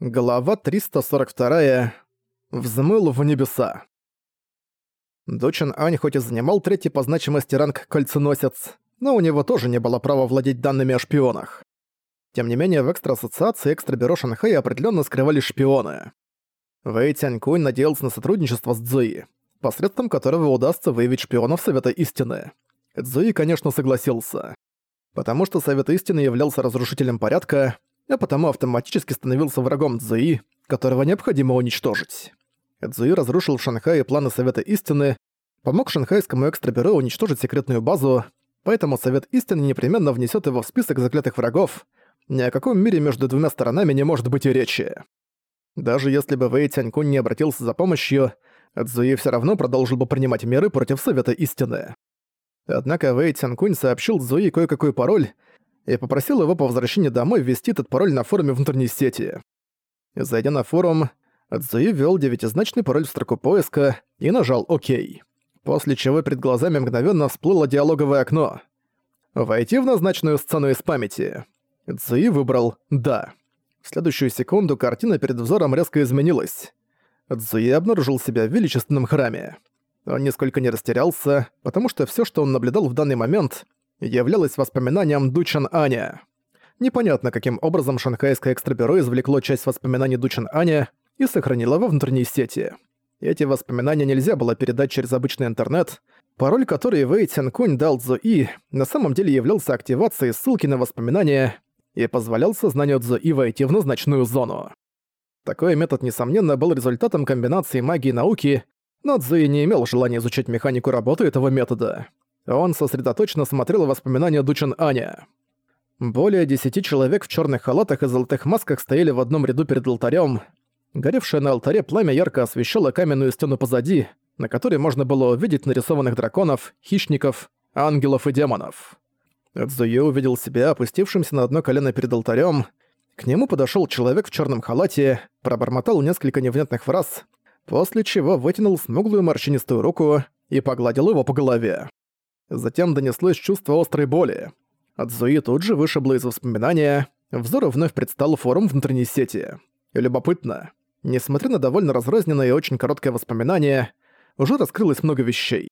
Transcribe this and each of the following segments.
Глава 342. Взмыл в небеса. Дочин Ань хоть и занимал третий по значимости ранг кольценосец, но у него тоже не было права владеть данными о шпионах. Тем не менее, в экстра-ассоциации экстра-бюро Шанхая определенно скрывались шпионы. Вэй Тянькунь надеялся на сотрудничество с Цзуи, посредством которого удастся выявить шпионов Совета Истины. Цзуи, конечно, согласился. Потому что Совет Истины являлся разрушителем порядка, а потому автоматически становился врагом Цзуи, которого необходимо уничтожить. Цзуи разрушил в Шанхае планы Совета Истины, помог шанхайскому экстрабюро уничтожить секретную базу, поэтому Совет Истины непременно внесет его в список заклятых врагов. Ни о каком мире между двумя сторонами не может быть и речи. Даже если бы Вэй Тянькунь не обратился за помощью, Цзуи все равно продолжил бы принимать меры против Совета Истины. Однако Вэй Тянькунь сообщил Цзуи кое-какой пароль, и попросил его по возвращении домой ввести этот пароль на форуме внутренней сети. Зайдя на форум, Цзуи ввел девятизначный пароль в строку поиска и нажал «Ок». После чего перед глазами мгновенно всплыло диалоговое окно. «Войти в назначенную сцену из памяти». Цзуи выбрал «Да». В следующую секунду картина перед взором резко изменилась. Цзуи обнаружил себя в величественном храме. Он нисколько не растерялся, потому что все, что он наблюдал в данный момент, являлось воспоминанием Дучан Аня. Непонятно, каким образом шанхайское экстрабюро извлекло часть воспоминаний Дучан Аня и сохранило во внутренней сети. Эти воспоминания нельзя было передать через обычный интернет. Пароль, который Вэй Тянкунь дал Цзуи, на самом деле являлся активацией ссылки на воспоминания и позволял сознанию Цзуи войти в назначенную зону. Такой метод, несомненно, был результатом комбинации магии и науки, но Цзуи не имел желания изучать механику работы этого метода. Он сосредоточенно смотрел воспоминания Дучан Аня. Более десяти человек в черных халатах и золотых масках стояли в одном ряду перед алтарем. Горевшее на алтаре пламя ярко освещало каменную стену позади, на которой можно было увидеть нарисованных драконов, хищников, ангелов и демонов. Цзуё увидел себя опустившимся на одно колено перед алтарем. К нему подошел человек в черном халате, пробормотал несколько невнятных фраз, после чего вытянул смуглую морщинистую руку и погладил его по голове. Затем донеслось чувство острой боли. От Зуи тут же вышибло из воспоминания, взору вновь предстал форум внутренней сети. любопытно, несмотря на довольно разрозненное и очень короткое воспоминание, уже раскрылось много вещей.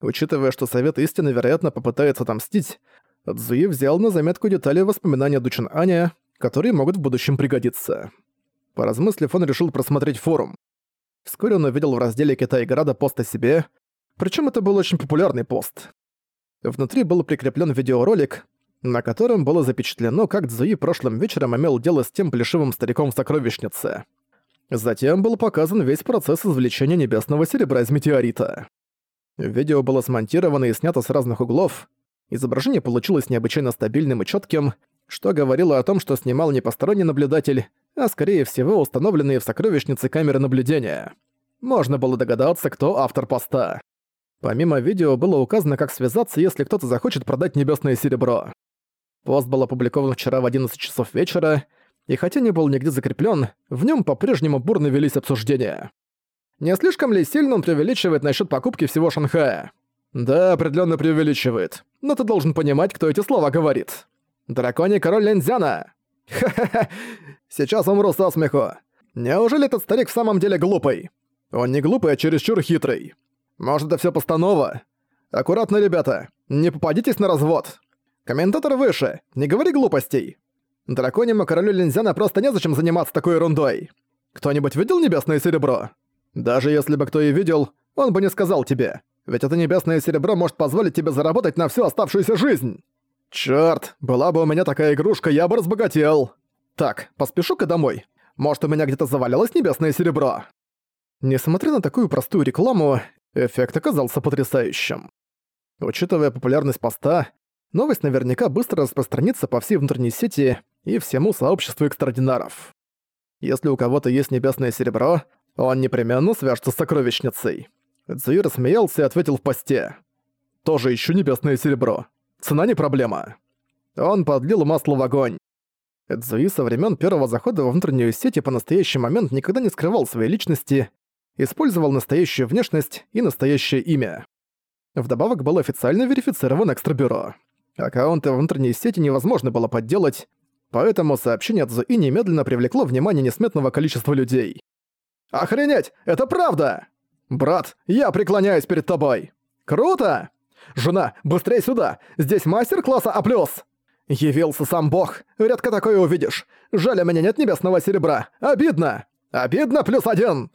Учитывая, что Совет Истины, вероятно, попытается отомстить, Цзуи взял на заметку детали воспоминания Дучин Аня, которые могут в будущем пригодиться. Поразмыслив, он решил просмотреть форум. Вскоре он увидел в разделе Китай Града пост о себе, причем это был очень популярный пост. Внутри был прикреплен видеоролик, на котором было запечатлено, как Цзуи прошлым вечером имел дело с тем плешивым стариком в сокровищнице. Затем был показан весь процесс извлечения небесного серебра из метеорита. Видео было смонтировано и снято с разных углов. Изображение получилось необычайно стабильным и четким, что говорило о том, что снимал не посторонний наблюдатель, а скорее всего установленные в сокровищнице камеры наблюдения. Можно было догадаться, кто автор поста. Помимо видео было указано, как связаться, если кто-то захочет продать небесное серебро. Пост был опубликован вчера в 11 часов вечера, и хотя не был нигде закреплен, в нем по-прежнему бурно велись обсуждения. Не слишком ли сильно он преувеличивает насчет покупки всего Шанхая? Да, определенно преувеличивает. Но ты должен понимать, кто эти слова говорит. Драконий король Лэнзяна! Ха-ха-ха! Сейчас умру со смеху. Неужели этот старик в самом деле глупый? Он не глупый, а чересчур хитрый. Может, это все постанова? Аккуратно, ребята, не попадитесь на развод. Комментатор выше, не говори глупостей. Драконьему королю Линзяна просто незачем заниматься такой ерундой. Кто-нибудь видел небесное серебро? Даже если бы кто и видел, он бы не сказал тебе. Ведь это небесное серебро может позволить тебе заработать на всю оставшуюся жизнь. Чёрт, была бы у меня такая игрушка, я бы разбогател. Так, поспешу-ка домой. Может, у меня где-то завалялось небесное серебро? Несмотря на такую простую рекламу, Эффект оказался потрясающим. Учитывая популярность поста, новость наверняка быстро распространится по всей внутренней сети и всему сообществу экстраординаров. Если у кого-то есть небесное серебро, он непременно свяжется с сокровищницей. Цзуи рассмеялся и ответил в посте. «Тоже ищу небесное серебро. Цена не проблема». Он подлил масло в огонь. Цзуи со времен первого захода во внутреннюю сеть по настоящий момент никогда не скрывал своей личности использовал настоящую внешность и настоящее имя. Вдобавок был официально верифицирован экстрабюро. Аккаунты в внутренней сети невозможно было подделать, поэтому сообщение от Зуи немедленно привлекло внимание несметного количества людей. «Охренеть! Это правда! Брат, я преклоняюсь перед тобой! Круто! Жена, быстрее сюда! Здесь мастер класса А+!» Явился сам бог. Редко такое увидишь. Жаль, у меня нет небесного серебра. Обидно. Обидно плюс один.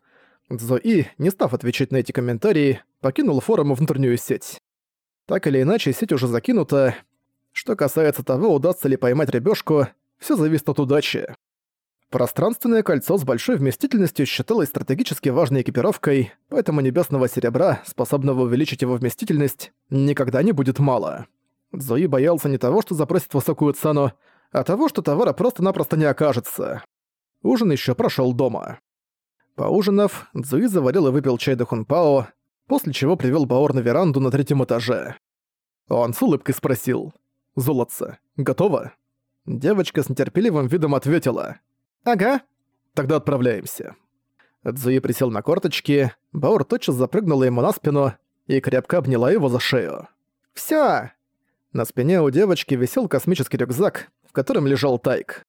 Зои, не став отвечать на эти комментарии, покинул форум и внутреннюю сеть. Так или иначе, сеть уже закинута. Что касается того, удастся ли поймать рыбёшку, все зависит от удачи. Пространственное кольцо с большой вместительностью считалось стратегически важной экипировкой, поэтому небесного серебра, способного увеличить его вместительность, никогда не будет мало. Зои боялся не того, что запросит высокую цену, а того, что товара просто-напросто не окажется. Ужин еще прошел дома. Поужинав, Цзуи заварил и выпил чай до хунпао, после чего привел Баор на веранду на третьем этаже. Он с улыбкой спросил. «Золотце, готово?» Девочка с нетерпеливым видом ответила. «Ага». «Тогда отправляемся». Цзуи присел на корточки, Баор тотчас запрыгнула ему на спину и крепко обняла его за шею. «Всё!» На спине у девочки висел космический рюкзак, в котором лежал Тайк.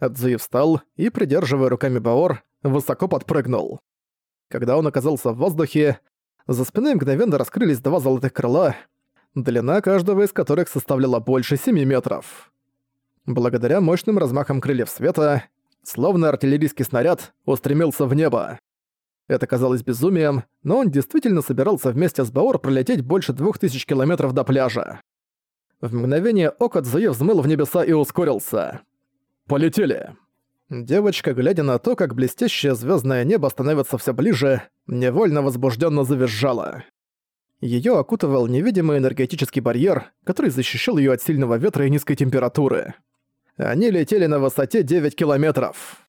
Цзуи встал и, придерживая руками Баор, высоко подпрыгнул. Когда он оказался в воздухе, за спиной мгновенно раскрылись два золотых крыла, длина каждого из которых составляла больше 7 метров. Благодаря мощным размахам крыльев света, словно артиллерийский снаряд, устремился в небо. Это казалось безумием, но он действительно собирался вместе с Баор пролететь больше двух тысяч километров до пляжа. В мгновение ока Цзуи взмыл в небеса и ускорился. «Полетели!» Девочка, глядя на то, как блестящее звездное небо становится все ближе, невольно возбужденно завизжала. Ее окутывал невидимый энергетический барьер, который защищал ее от сильного ветра и низкой температуры. Они летели на высоте 9 километров.